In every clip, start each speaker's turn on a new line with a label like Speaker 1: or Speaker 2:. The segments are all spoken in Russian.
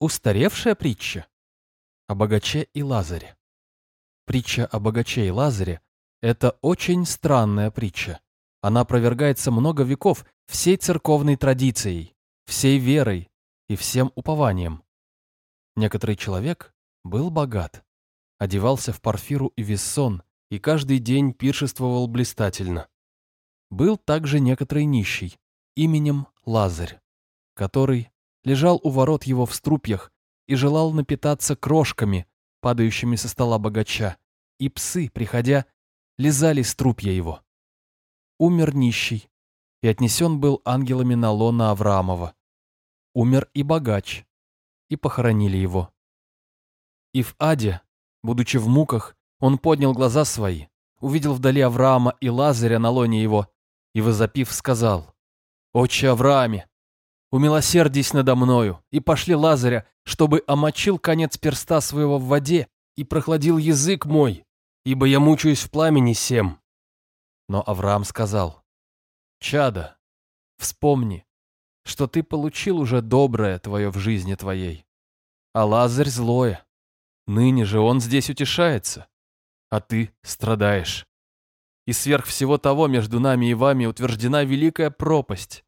Speaker 1: Устаревшая притча? О богаче и Лазаре. Притча о богаче и Лазаре – это очень странная притча. Она опровергается много веков всей церковной традицией, всей верой и всем упованием. Некоторый человек был богат, одевался в парфиру и вессон и каждый день пиршествовал блистательно. Был также некоторый нищий, именем Лазарь, который лежал у ворот его в струпьях и желал напитаться крошками, падающими со стола богача, и псы, приходя, лизали струпья его. Умер нищий, и отнесен был ангелами на лона Авраамова. Умер и богач, и похоронили его. И в аде, будучи в муках, он поднял глаза свои, увидел вдали Авраама и Лазаря на лоне его, и, возопив, сказал, «Отче Аврааме, умилосердись надо мною, и пошли Лазаря, чтобы омочил конец перста своего в воде и прохладил язык мой, ибо я мучаюсь в пламени сем». Но Авраам сказал, «Чада, вспомни, что ты получил уже доброе твое в жизни твоей, а Лазарь злое. Ныне же он здесь утешается, а ты страдаешь. И сверх всего того между нами и вами утверждена великая пропасть.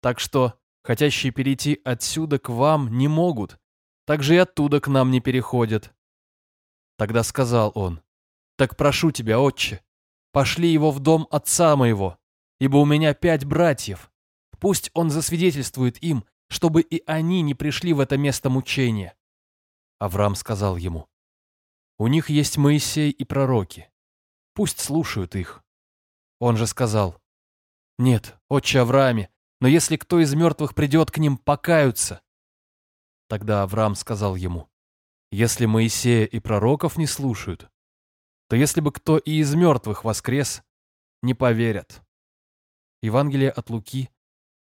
Speaker 1: Так что, хотящие перейти отсюда к вам не могут, так же и оттуда к нам не переходят. Тогда сказал он, так прошу тебя, отче, пошли его в дом отца моего, ибо у меня пять братьев. Пусть он засвидетельствует им, чтобы и они не пришли в это место мучения. Авраам сказал ему, у них есть Моисей и пророки. Пусть слушают их. Он же сказал, «Нет, отче Аврааме, но если кто из мертвых придет к ним, покаются». Тогда Авраам сказал ему, «Если Моисея и пророков не слушают, то если бы кто и из мертвых воскрес, не поверят». Евангелие от Луки,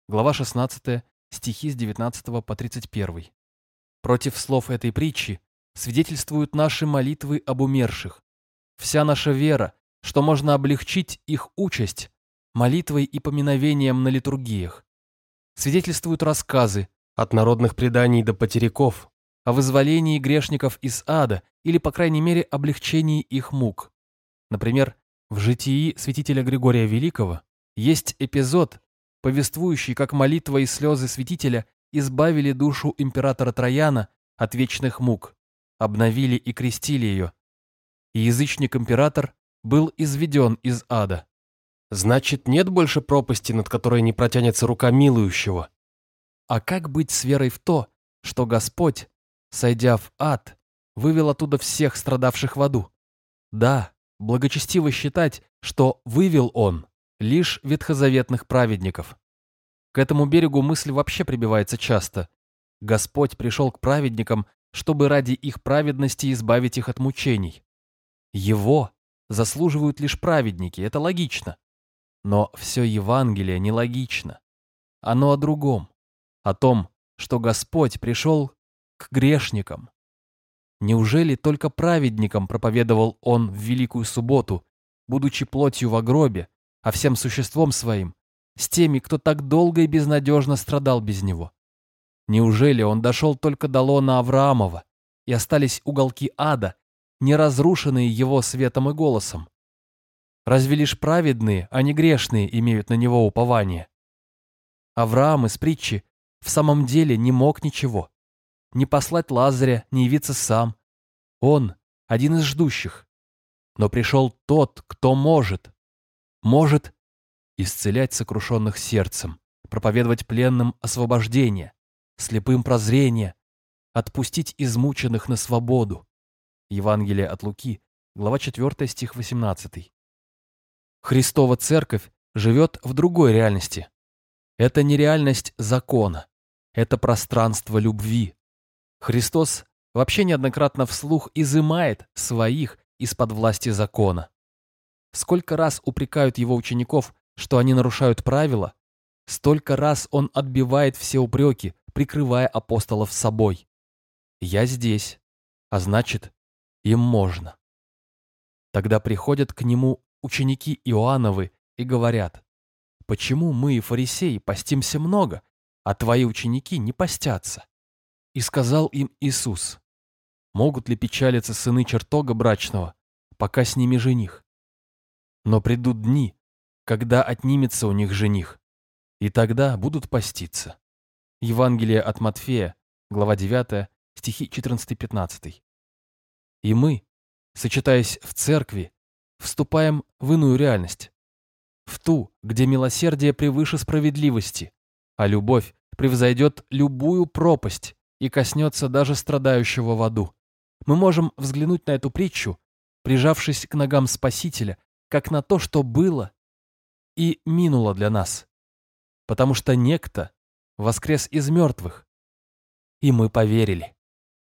Speaker 1: глава 16, стихи с 19 по 31. Против слов этой притчи свидетельствуют наши молитвы об умерших. Вся наша вера, что можно облегчить их участь молитвой и поминовением на литургиях. Свидетельствуют рассказы, от народных преданий до потеряков, о вызволении грешников из ада или, по крайней мере, облегчении их мук. Например, в житии святителя Григория Великого есть эпизод, повествующий, как молитва и слезы святителя избавили душу императора Трояна от вечных мук обновили и крестили ее. И язычник-император был изведен из ада. Значит, нет больше пропасти, над которой не протянется рука милующего. А как быть с верой в то, что Господь, сойдя в ад, вывел оттуда всех страдавших в аду? Да, благочестиво считать, что вывел Он лишь ветхозаветных праведников. К этому берегу мысль вообще прибивается часто. Господь пришел к праведникам чтобы ради их праведности избавить их от мучений. Его заслуживают лишь праведники, это логично. Но все Евангелие нелогично. Оно о другом, о том, что Господь пришел к грешникам. Неужели только праведникам проповедовал Он в Великую Субботу, будучи плотью в гробе, а всем существом своим, с теми, кто так долго и безнадежно страдал без Него? Неужели он дошел только до лона Авраамова, и остались уголки ада, не разрушенные его светом и голосом? Разве лишь праведные, а не грешные имеют на него упование? Авраам из притчи в самом деле не мог ничего. Не послать Лазаря, не явиться сам. Он один из ждущих. Но пришел тот, кто может. Может исцелять сокрушенных сердцем, проповедовать пленным освобождение, слепым прозрение, отпустить измученных на свободу. Евангелие от Луки, глава 4, стих 18. Христова Церковь живет в другой реальности. Это не реальность закона, это пространство любви. Христос вообще неоднократно вслух изымает своих из-под власти закона. Сколько раз упрекают его учеников, что они нарушают правила, столько раз он отбивает все упреки, прикрывая апостолов собой. Я здесь, а значит, им можно. Тогда приходят к нему ученики Иоанновы и говорят, «Почему мы, фарисеи, постимся много, а твои ученики не постятся?» И сказал им Иисус, могут ли печалиться сыны чертога брачного, пока с ними жених? Но придут дни, когда отнимется у них жених, и тогда будут поститься. Евангелие от Матфея, глава 9, стихи 14-15. И мы, сочетаясь в церкви, вступаем в иную реальность. В ту, где милосердие превыше справедливости, а любовь превзойдет любую пропасть и коснется даже страдающего в аду. Мы можем взглянуть на эту притчу, прижавшись к ногам Спасителя, как на то, что было и минуло для нас. Потому что некто воскрес из мертвых, и мы поверили.